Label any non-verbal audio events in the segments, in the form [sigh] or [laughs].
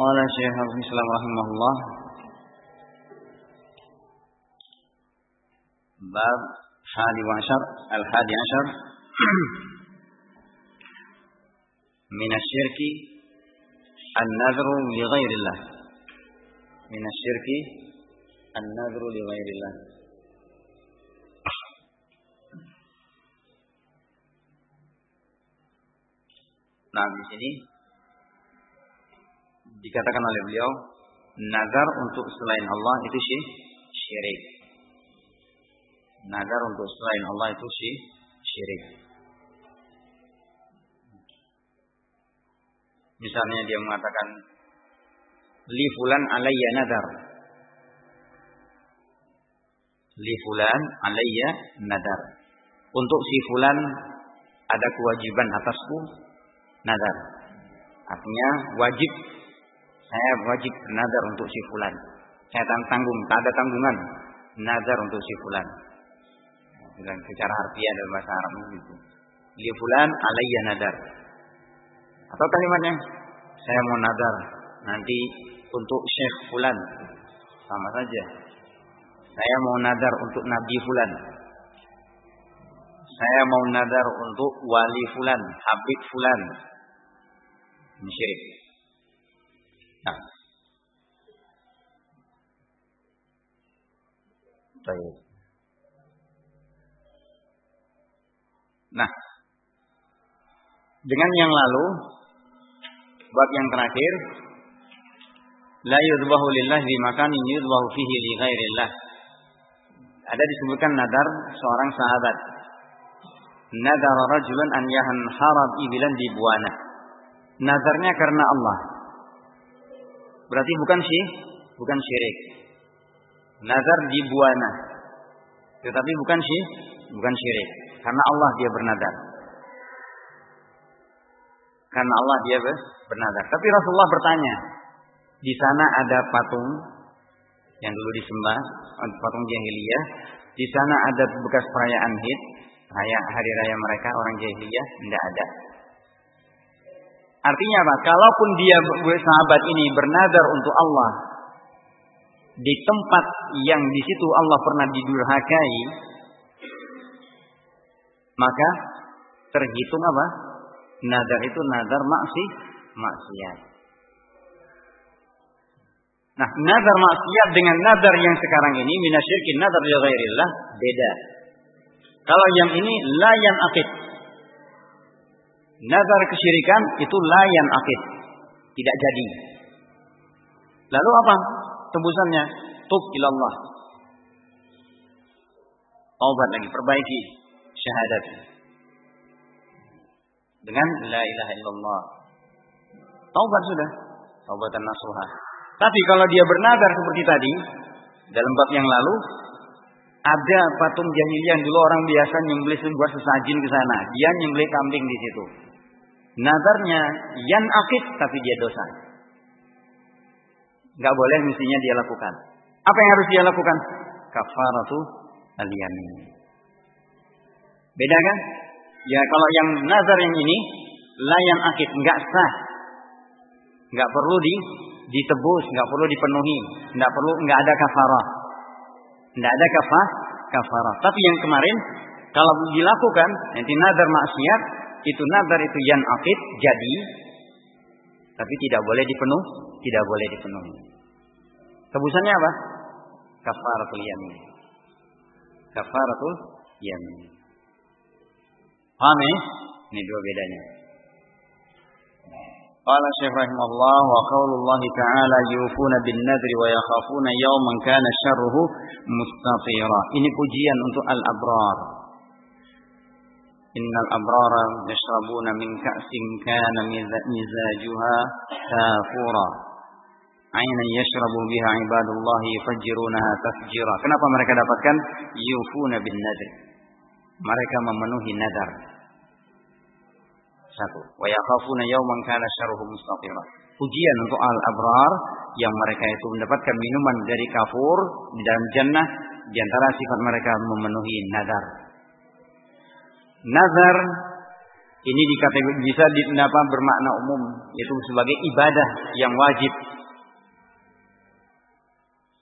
قال الشيخ الإسلام رحمه الله. باب حادي عشر الحادي عشر. من الشرك النذر لغير الله. من الشرك النذر لغير الله. Nah, di sini. Dikatakan oleh beliau nazar untuk selain Allah itu syirik. Nazar untuk selain Allah itu syirik. Misalnya dia mengatakan li fulan alayya nadar. Li fulan alayya nadar. Untuk si fulan ada kewajiban atasku nadar. Artinya wajib saya wajib nazar untuk si fulan. Saya tanggung, tak ada tanggungan nazar untuk si fulan. Dan secara harfiah dalam bahasa Arab itu. Li fulan alayya nadar. Atau kalimatnya saya mau nadar nanti untuk Syekh fulan. Sama saja. Saya mau nadar untuk Nabi fulan. Saya mau nadar untuk wali fulan, habib fulan. Ini. Nah. Baik. Nah. Dengan yang lalu bab yang terakhir la yudbahu lillah bi makanin yudbahu fihi li ghairillah. Ada disebutkan nadar seorang sahabat. Nadar rajulun an yahan harab ibilan di buana. Nadarnya karena Allah. Berarti bukan sih, bukan syirik. Nazar di buana. Tetapi bukan sih, bukan syirik. Karena Allah dia bernadar. Karena Allah dia bernadar. Tapi Rasulullah bertanya, di sana ada patung yang dulu disembah, patung jahiliyah. Di sana ada bekas perayaan Hid, hari raya mereka orang jahiliyah, tidak ada. Artinya apa? Kalaupun dia sahabat ini bernadar untuk Allah di tempat yang di situ Allah pernah didurhakai, maka terhitung apa? Nadar itu nadar maksi, maksiat. Nah, nadar maksiat dengan nadar yang sekarang ini minasyirkin nadar li ghairillah beda. Kalau yang ini layan akid, Nazar kesyirikan itu layan akid. Tidak jadi. Lalu apa? Tebusannya. Tub ilallah. Taubat lagi. Perbaiki syahadat. Dengan la ilaha illallah. Taubat sudah. Taubatan nasuha. Tapi kalau dia bernazar seperti tadi. Dalam bab yang lalu. Ada patung jahiliyah dulu orang biasa nyembelih sebuah sesajin ke sana. Dia nyembelih kambing di situ. Nazarnya yan akid tapi dia dosa. Gak boleh mestinya dia lakukan. Apa yang harus dia lakukan? Kafaratu al-yamin. Beda kan? Ya kalau yang nazar yang ini layan akid nggak sah. Nggak perlu di ditebus, nggak perlu dipenuhi, nggak perlu nggak ada kafarah. Nggak ada kafah, kafarah. Tapi yang kemarin kalau dilakukan nanti nazar maksiat itu nazar itu yang akid jadi tapi tidak boleh dipenuh, tidak boleh dipenuhi. Tebusannya apa? Kafaratul yamin. Kafaratul yamin. Paham? Ini dua bedanya. Qala Syekh rahimahullah wa qaulullah ta'ala yufuna bin nadri wa yakhafuna yawman kana syarruhu mustatira. Ini pujian untuk al-abrar. Innal abrara yashrabuna min ka'sin kana mizajuha kafura. Ainan yashrabu biha ibadullah yufajjirunaha tafjira. Kenapa mereka dapatkan yufuna bin nadri? Mereka memenuhi nadar. Satu. Wa yakhafuna yawman kana syarruhu mustatira. Pujian untuk al-abrar yang mereka itu mendapatkan minuman dari kafur di dalam jannah di antara sifat mereka memenuhi nadar. Nazar ini dikategori bisa apa, bermakna umum yaitu sebagai ibadah yang wajib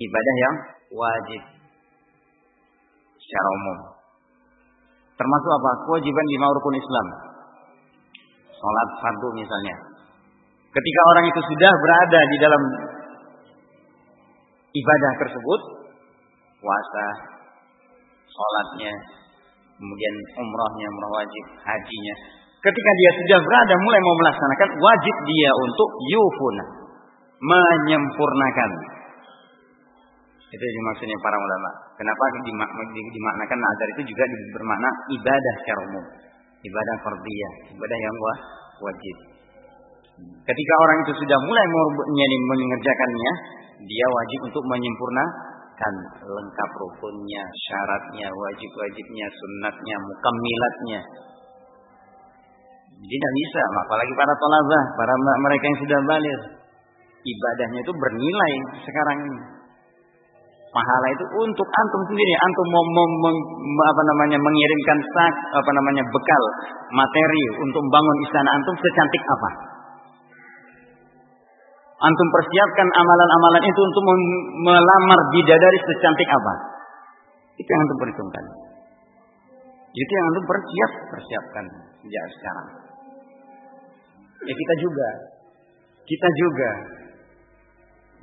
ibadah yang wajib secara umum. Termasuk apa? Kewajiban lima rukun Islam. Salat fardu misalnya. Ketika orang itu sudah berada di dalam ibadah tersebut, puasa, sholatnya, kemudian umrahnya, umrah wajib, hajinya. Ketika dia sudah berada mulai mau melaksanakan, wajib dia untuk yufun, menyempurnakan. Itu dimaksudnya para ulama. Kenapa dimaknakan nazar itu juga bermakna ibadah secara umum. Ibadah fardiyah, ibadah yang wajib. Ketika orang itu sudah mulai mengerjakannya, dia wajib untuk menyempurnakan lengkap rukunnya, syaratnya, wajib-wajibnya, sunnatnya, mukammilatnya. Jadi tidak bisa, apalagi para tolabah, para mereka yang sudah balik. Ibadahnya itu bernilai sekarang ini. Pahala itu untuk antum sendiri, antum mau, mau, mau apa namanya mengirimkan sak apa namanya bekal materi untuk membangun istana antum secantik apa? Antum persiapkan amalan-amalan itu untuk melamar bidadari secantik apa? Itu yang antum perhitungkan. Itu yang antum persiap, persiapkan sejak sekarang. Ya kita juga. Kita juga.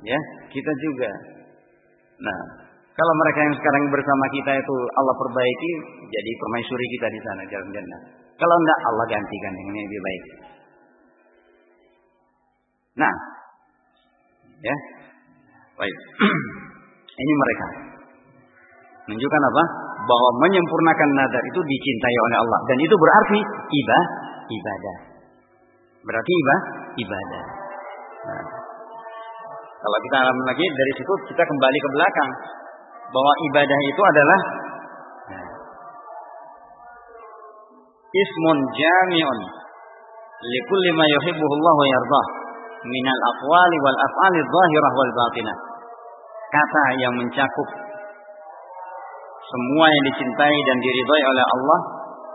Ya, kita juga. Nah, kalau mereka yang sekarang bersama kita itu Allah perbaiki, jadi permaisuri kita di sana jalan jannah. Kalau enggak, Allah gantikan yang lebih baik. Nah, Ya. Baik. [clears throat] Ini mereka. Menunjukkan apa? Bahwa menyempurnakan nadar itu dicintai oleh Allah dan itu berarti ibadah, ibadah. Berarti ibadah, ibadah. Nah. Kalau kita alami lagi dari situ kita kembali ke belakang bahwa ibadah itu adalah nah, ismun jami'un likulli ma yuhibbuhu Allah wa yardah minal aqwali wal af'ali zahirah wal batinah. Kata yang mencakup semua yang dicintai dan diridhoi oleh Allah,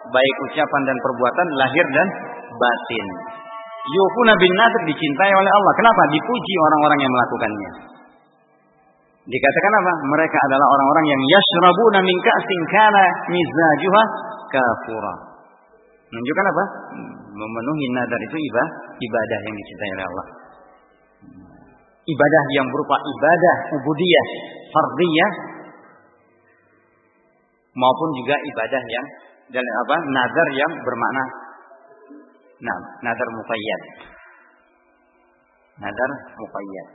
baik ucapan dan perbuatan lahir dan batin. Yufuna bin nadr dicintai oleh Allah. Kenapa? Dipuji orang-orang yang melakukannya. Dikatakan apa? Mereka adalah orang-orang yang yashrabuna min ka'sin kana mizajuha kafura. Menunjukkan apa? Memenuhi nadar itu ibadah, ibadah yang dicintai oleh Allah. Ibadah yang berupa ibadah ubudiyah, fardiyah maupun juga ibadah yang dan apa? Nadar yang bermakna nah, nadar muqayyad. Nadar muqayyad.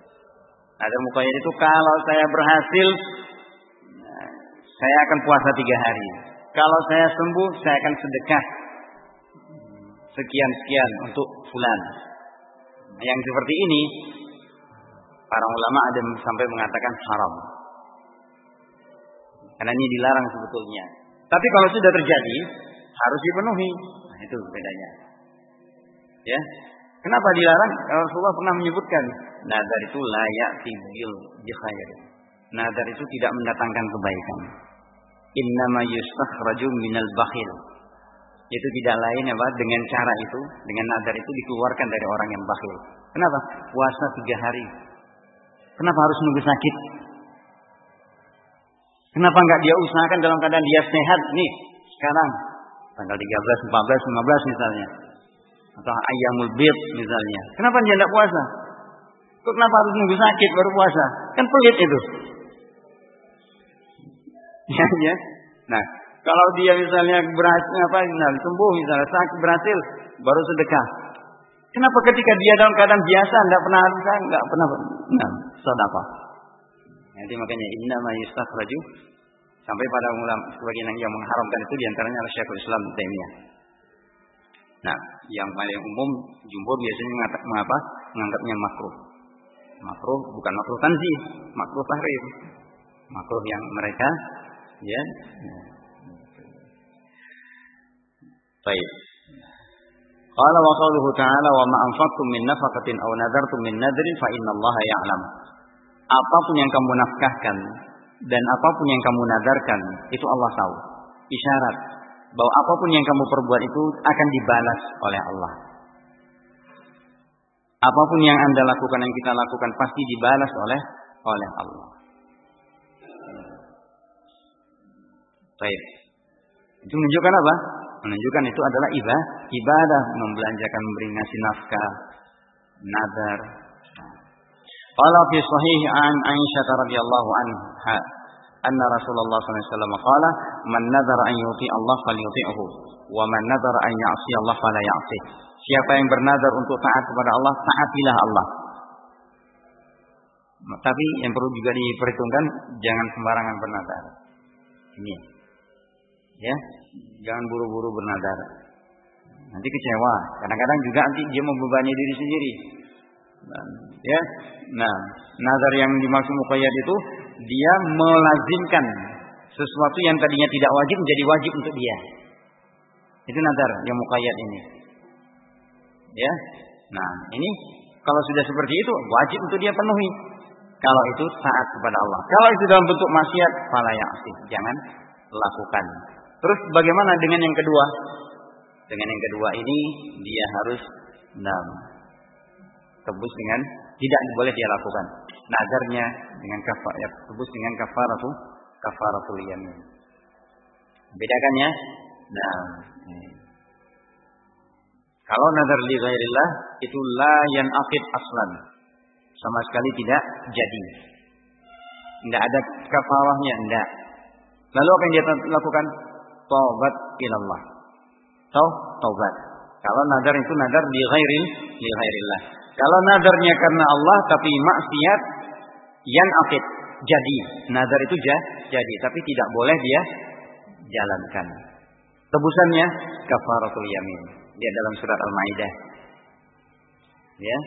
Nadar muqayyad itu kalau saya berhasil saya akan puasa tiga hari. Kalau saya sembuh, saya akan sedekah sekian-sekian untuk fulan. Yang seperti ini para ulama ada sampai mengatakan haram. Karena ini dilarang sebetulnya. Tapi kalau sudah terjadi harus dipenuhi. Nah, itu bedanya. Ya. Kenapa dilarang? Rasulullah pernah menyebutkan nadar itu layak tibil bikhair. Nadar itu tidak mendatangkan kebaikan. Innama yustakhraju minal bakhil itu tidak lain apa dengan cara itu dengan nadar itu dikeluarkan dari orang yang bakhil. Kenapa? Puasa tiga hari. Kenapa harus nunggu sakit? Kenapa nggak dia usahakan dalam keadaan dia sehat? Nih sekarang. Tanggal 13, 14, 15 misalnya. Atau ayamul bid misalnya. Kenapa dia tidak puasa? Kok kenapa harus nunggu sakit baru puasa? Kan pelit itu. [laughs] Ya ya. Nah kalau dia misalnya berhasil apa nah, sembuh misalnya sakit berhasil baru sedekah. Kenapa ketika dia dalam keadaan biasa tidak pernah nggak pernah nah, sedekah? Nanti makanya inna ma yustakhraju sampai pada ulama sebagian yang mengharamkan itu di antaranya adalah Syekhul Islam Taimiyah. Nah, yang paling umum jumhur biasanya mengatak mengapa? Menganggapnya makruh. Makruh bukan makruh tanzih, makruh tahrim. Makruh yang mereka ya Baik. Qala wa qawluhu ta'ala wa ma anfaqtum min nafaqatin aw nadartum min nadrin fa innallaha ya'lam. Apa pun yang kamu nafkahkan dan apa pun yang kamu nadarkan itu Allah tahu. Isyarat bahwa apa pun yang kamu perbuat itu akan dibalas oleh Allah. Apa pun yang Anda lakukan yang kita lakukan pasti dibalas oleh oleh Allah. Baik. Itu menunjukkan apa? Menunjukkan itu adalah ibadah, ibadah membelanjakan memberi ngasih nafkah, nazar. Qala fi sahih an Aisyah radhiyallahu anha anna Rasulullah SAW qala man nadhara an yuti Allah falyuti'hu wa man nadhara an ya'si Allah fala ya'si. Siapa yang bernazar untuk taat kepada Allah, taatilah Allah. Tapi yang perlu juga diperhitungkan jangan sembarangan bernazar. Ini. Ya, jangan buru-buru bernazar. Nanti kecewa. Kadang-kadang juga nanti dia membebani diri sendiri. Ya. Nah, nazar yang dimaksud muqayyad itu dia melazimkan sesuatu yang tadinya tidak wajib menjadi wajib untuk dia. Itu nazar yang muqayyad ini. Ya. Nah, ini kalau sudah seperti itu wajib untuk dia penuhi. Kalau itu taat kepada Allah. Kalau itu dalam bentuk maksiat, fala ya'si. Jangan lakukan. Terus bagaimana dengan yang kedua? Dengan yang kedua ini dia harus nah, tebus dengan tidak boleh dia lakukan. Nazarnya dengan kafar ya, tebus dengan kafaratu kafaratul yamin. Bedakannya nah kalau nazar li ghairillah itu la yanaqid aslan. Sama sekali tidak jadi. Tidak ada kafarahnya, tidak. Lalu apa yang dia lakukan? Taubat ilallah. Tau, taubat. Kalau nazar itu nazar di ghairil li ghairillah. Kalau nazarnya karena Allah tapi maksiat yan akid jadi. Nazar itu jadi tapi tidak boleh dia jalankan. Tebusannya kafaratul yamin. Dia dalam surat Al-Maidah. Ya.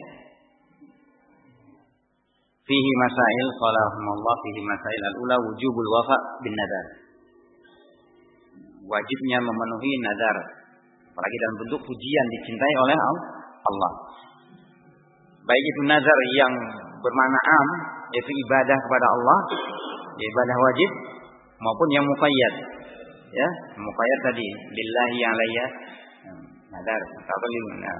Fihi masail qala rahimahullah fihi masail al-ula wujubul wafa bin nadar. Wajibnya memenuhi nadar apalagi dalam bentuk pujian dicintai oleh Allah. Baik itu nazar yang bermakna am yaitu ibadah kepada Allah, ibadah wajib maupun yang muqayyad. Ya, muqayyad tadi billahi alayya nadar atau lillah.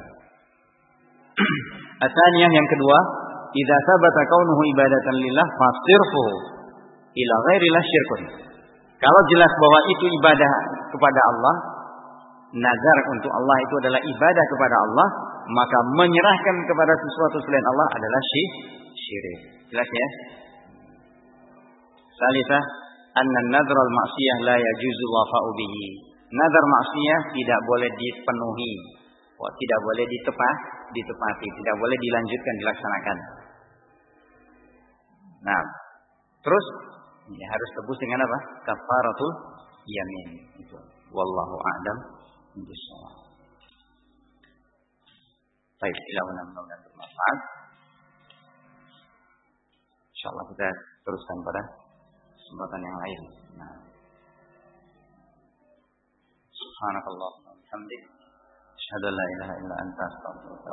Asalnya yang kedua, idza sabata kaunuhu ibadatan lillah fasirhu ila ghairillah syirkun. Kalau jelas bahwa itu ibadah kepada Allah, nazar untuk Allah itu adalah ibadah kepada Allah, maka menyerahkan kepada sesuatu selain Allah adalah syirik. Jelas ya? Salisah, anna nadral maksiyah la yajuzu wafa'u bihi. Nadar maksiyah tidak boleh dipenuhi. Tidak boleh ditepah, ditepati, tidak boleh dilanjutkan, dilaksanakan. Nah, terus ya harus tebus dengan apa? Kafaratul yamin. Itu. Wallahu a'lam bishawab. Baik, ilahuna mudah-mudahan bermanfaat. Insyaallah kita teruskan pada kesempatan yang lain. Nah. Subhanakallah wa bihamdik. Asyhadu an la ilaha illa anta astaghfiruka